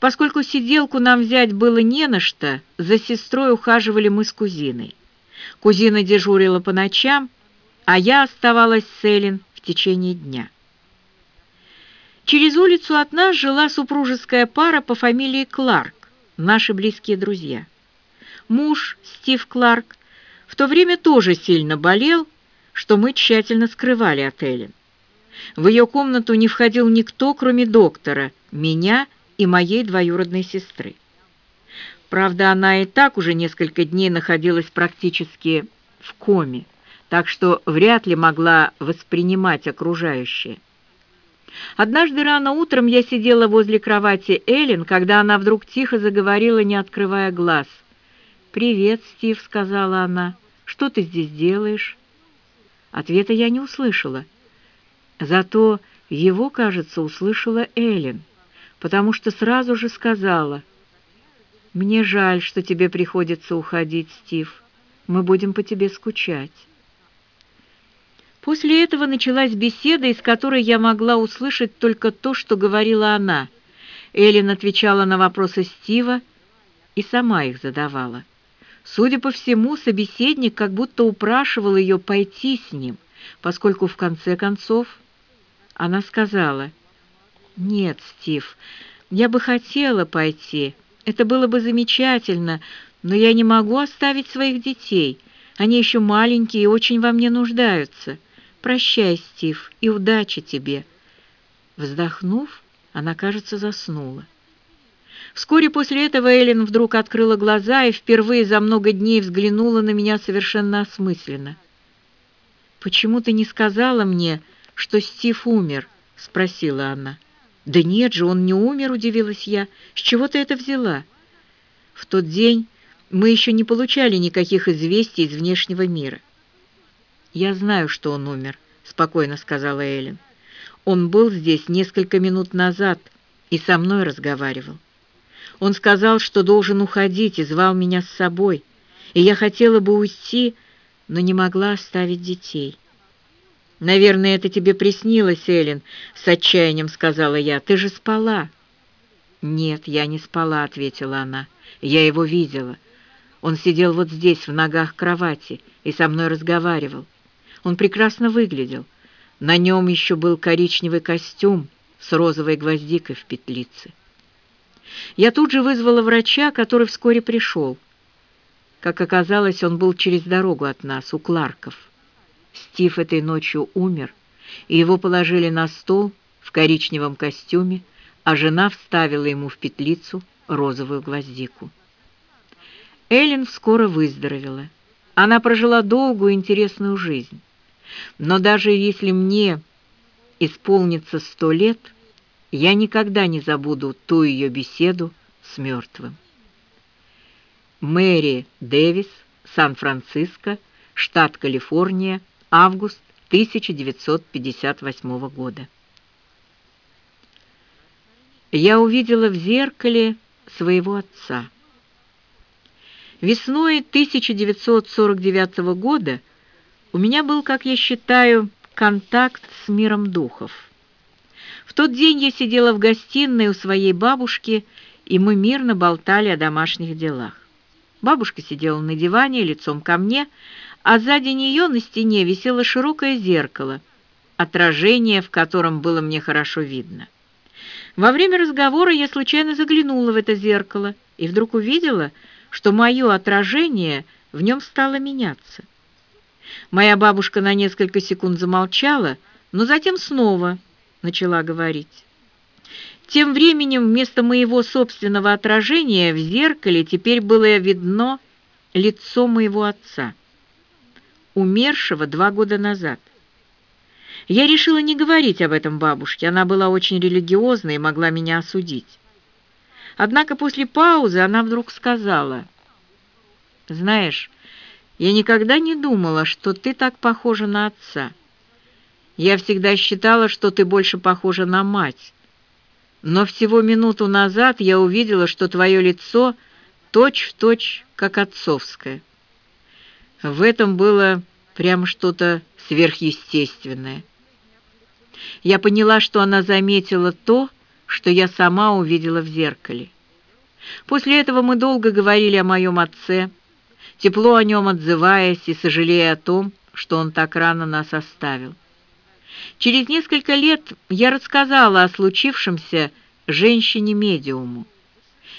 Поскольку сиделку нам взять было не на что, за сестрой ухаживали мы с кузиной. Кузина дежурила по ночам, а я оставалась с Эллен в течение дня. Через улицу от нас жила супружеская пара по фамилии Кларк, наши близкие друзья. Муж, Стив Кларк, в то время тоже сильно болел, что мы тщательно скрывали от Эллен. В ее комнату не входил никто, кроме доктора, меня и моей двоюродной сестры. Правда, она и так уже несколько дней находилась практически в коме, так что вряд ли могла воспринимать окружающее. Однажды рано утром я сидела возле кровати Эллен, когда она вдруг тихо заговорила, не открывая глаз. «Привет, Стив», — сказала она. «Что ты здесь делаешь?» Ответа я не услышала. Зато его, кажется, услышала Эллен, потому что сразу же сказала, «Мне жаль, что тебе приходится уходить, Стив. Мы будем по тебе скучать». После этого началась беседа, из которой я могла услышать только то, что говорила она. Эллен отвечала на вопросы Стива и сама их задавала. Судя по всему, собеседник как будто упрашивал ее пойти с ним, поскольку в конце концов она сказала, «Нет, Стив, я бы хотела пойти, это было бы замечательно, но я не могу оставить своих детей, они еще маленькие и очень во мне нуждаются. Прощай, Стив, и удачи тебе». Вздохнув, она, кажется, заснула. Вскоре после этого Эллен вдруг открыла глаза и впервые за много дней взглянула на меня совершенно осмысленно. «Почему ты не сказала мне, что Стив умер?» — спросила она. «Да нет же, он не умер», — удивилась я. «С чего ты это взяла?» В тот день мы еще не получали никаких известий из внешнего мира. «Я знаю, что он умер», — спокойно сказала Эллен. «Он был здесь несколько минут назад и со мной разговаривал. Он сказал, что должен уходить и звал меня с собой, и я хотела бы уйти, но не могла оставить детей». «Наверное, это тебе приснилось, Эллен», — с отчаянием сказала я. «Ты же спала». «Нет, я не спала», — ответила она. «Я его видела. Он сидел вот здесь, в ногах кровати, и со мной разговаривал. Он прекрасно выглядел. На нем еще был коричневый костюм с розовой гвоздикой в петлице. Я тут же вызвала врача, который вскоре пришел. Как оказалось, он был через дорогу от нас, у Кларков. Стив этой ночью умер, и его положили на стол в коричневом костюме, а жена вставила ему в петлицу розовую гвоздику. Эллен скоро выздоровела. Она прожила долгую интересную жизнь. Но даже если мне исполнится сто лет, я никогда не забуду ту ее беседу с мертвым. Мэри Дэвис, Сан-Франциско, штат Калифорния, август 1958 года. Я увидела в зеркале своего отца. Весной 1949 года у меня был, как я считаю, контакт с миром духов. В тот день я сидела в гостиной у своей бабушки, и мы мирно болтали о домашних делах. Бабушка сидела на диване лицом ко мне, а сзади нее на стене висело широкое зеркало, отражение в котором было мне хорошо видно. Во время разговора я случайно заглянула в это зеркало и вдруг увидела, что мое отражение в нем стало меняться. Моя бабушка на несколько секунд замолчала, но затем снова начала говорить. Тем временем вместо моего собственного отражения в зеркале теперь было видно лицо моего отца умершего два года назад. Я решила не говорить об этом бабушке, она была очень религиозна и могла меня осудить. Однако после паузы она вдруг сказала, «Знаешь, я никогда не думала, что ты так похожа на отца. Я всегда считала, что ты больше похожа на мать. Но всего минуту назад я увидела, что твое лицо точь-в-точь, точь, как отцовское. В этом было прямо что-то сверхъестественное. Я поняла, что она заметила то, что я сама увидела в зеркале. После этого мы долго говорили о моем отце, тепло о нем отзываясь и сожалея о том, что он так рано нас оставил. Через несколько лет я рассказала о случившемся женщине-медиуму,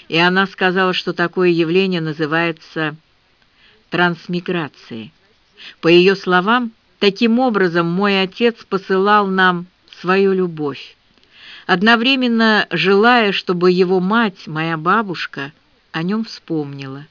и она сказала, что такое явление называется трансмиграцией. По ее словам, таким образом мой отец посылал нам свою любовь, одновременно желая, чтобы его мать, моя бабушка, о нем вспомнила.